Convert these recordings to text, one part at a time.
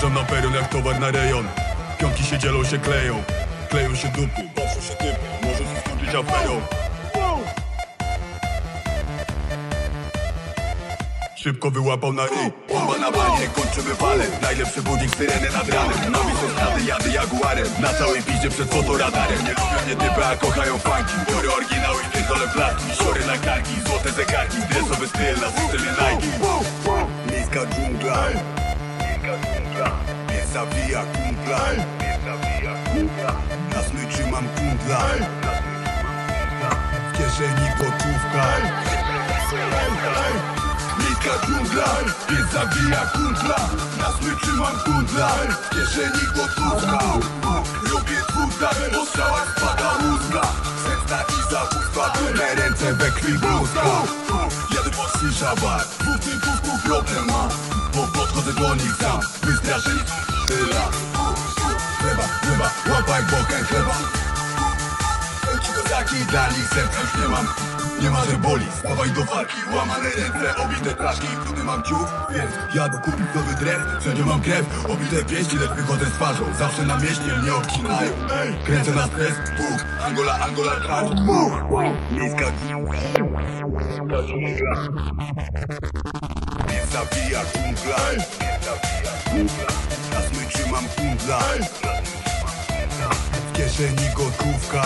Wjeżdżam na peron jak towar na rejon. Pionki się dzielą, się kleją. Kleją się dupy, patrzą się typy. Może się skończyć aferą Szybko wyłapał na i Bomba na banie, kończymy walem Najlepszy budzik, syreny nad ranem. Nowi są straty, jadę jaguarem. Na całej piździe przed fotoradarem. Nie lubią mnie typy, a kochają funki Biorę oryginał i pierdolę plaki. Siory na karki, złote zegarki. Dresowy styl na systemie Nike. Miejska dżungla kumpla Na smyczy mam kundla W kieszeni gotówka. Miejska dżungla Nie zawija kumpla Na smyczy mam kundla W kieszeni gotówka. Robię twórca, po strzałach spada łuska Zemsta i zabójstwa Biorę ręce we krwi bluzka Jadę pod szyszabar Dwóch typów tu problem ma. Bo podchodzę do nich sam. Wystraszeni Tyla Kozaki, dla nich serca nie mam. Nie ma, że boli, stawaj do walki Łamane ręce, obite traszki Trudny mam ciuch, więc jadę kupić nowy dres Wszędzie mam krew, obite pieści Lecz wychodzę z twarzą, zawsze na mieście Mnie obcinają, kręcę na stres. Bóg, Angola, Angola, Miejska Miejska dżungla Nie zabija kumpla Nie zabija kumpla Na smyczy mam kundla w kieszeni gotówka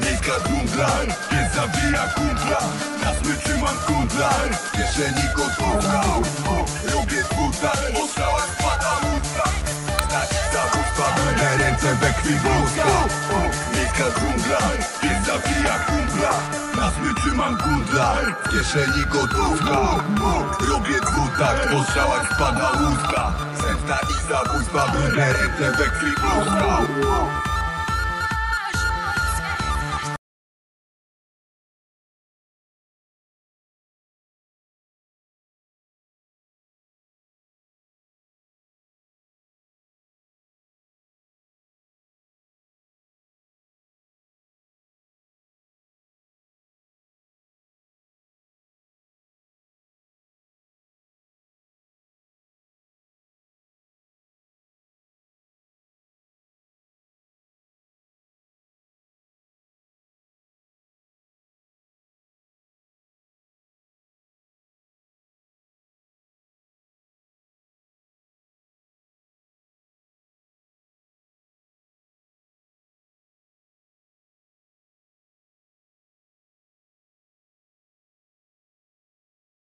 Miejska dżungla Nie zabija kumpla. Na smyczy mam kundla W kieszeni gotówka twórca Po strzałach spada łódka. Znaki zabójstwa Brudne ręce we krwi bluzka Miejska dżungla. Nie zabija kumpla Na smyczy mam kundla W kieszeni gotówka. Robię dwutak Po strzałach spada łódka. Zemsta i zabójstwa. We krwi bluzka